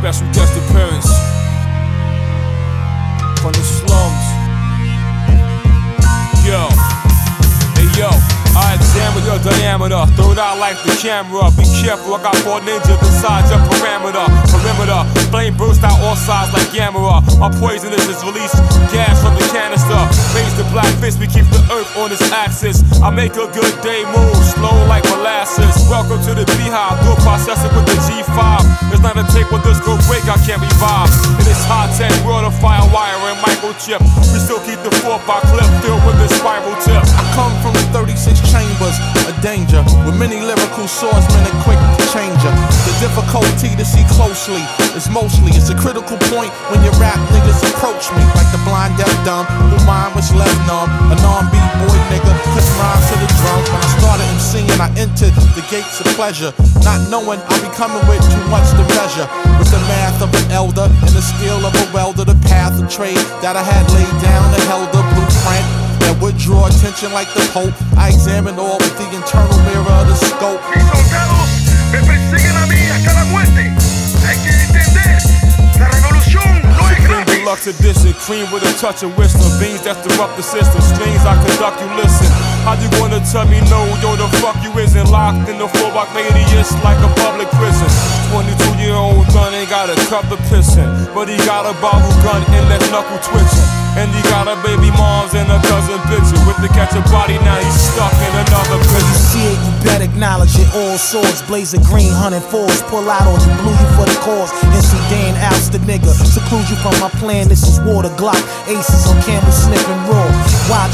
special guest appearance from the slums. Yo, hey yo. I examine your diameter, throw it out like the camera. Be careful, I got four ninjas inside your parameter. Perimeter, flame burst out all sides like gamma. My poisonous is released gas from the canister. Raise the black fist, we keep the earth on its axis. I make a good day move, slow like molasses. Welcome to the beehive, do a processing with the G5. There's not a tape with this go break, I can't revive. In this high tech world of fire wire and microchip, we still keep the 4 by clip filled with the spiral tip. I come from the 36 chambers a danger with many lyrical swordsmen and quick to change ya. The difficulty to see closely is mostly it's a critical point when your rap niggas approach me like the blind deaf dumb entered the gates of pleasure, not knowing I'll be coming with too much to measure. With the math of an elder and the skill of a welder, the path of trade that I had laid down and held a blueprint that would draw attention like the Pope. I examine all with the internal mirror of the scope. Mis soldados me persiguen a mí hasta la muerte. Hay que entender, la revolución no es Supreme gratis. deluxe edition, cream with a touch of wisdom. Beans that disrupt the system, strings I conduct you listen. How you gonna tell me no? Yo, the fuck you isn't locked in the four block radius like a public prison. 22 year old gun ain't got a cup of pissin', but he got a bottle gun and left knuckle twitching. And he got a baby moms and a cousin bitches. With the catch a body, now he's stuck in another prison. You see it, you better acknowledge it. All swords, blaze of green, hunting fours. Pull out on you, blew you for the cause. In Sudan, oust the nigga. Seclude you from my plan, this is water Glock. Aces on camel sniffing raw.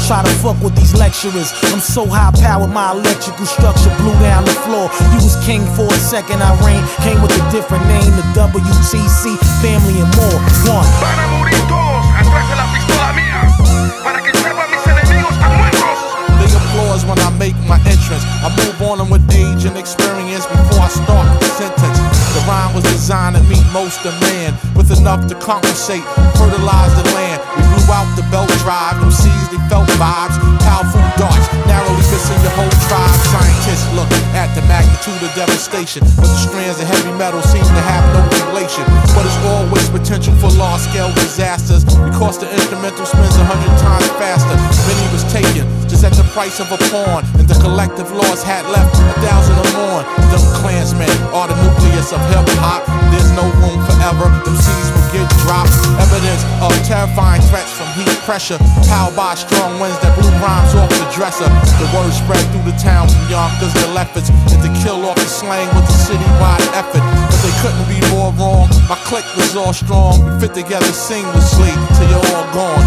Why try to fuck with these lecturers? I'm so high powered, my electrical structure blew down the floor. You was king for a second, I reign. Came with a different name, the WTC, family and more. One. Van morir todos atrás de la pistola mía. Para que sepan mis enemigos están muertos. They applause when I make my entrance. I move on them with age and experience before I start the sentence. The rhyme was designed to meet most of man with enough to compensate, fertilize the land. Magnitude of devastation, but the strands of heavy metal seem to have no relation. But it's always potential for large scale disasters because the instrumental spins a hundred times faster. Many was taken just at the price of a pawn, and the collective loss had left a thousand or more. Them clansmen are the nucleus of hip hop. There's no room forever. Them seeds will get dropped. Evidence of terrifying threats heat pressure, powered by strong winds that blew rhymes off the dresser. The word spread through the town from Yonkers to Lefferts, and to kill off the slang with a citywide effort. But they couldn't be more wrong. My clique was all strong. We fit together seamlessly till you're all gone.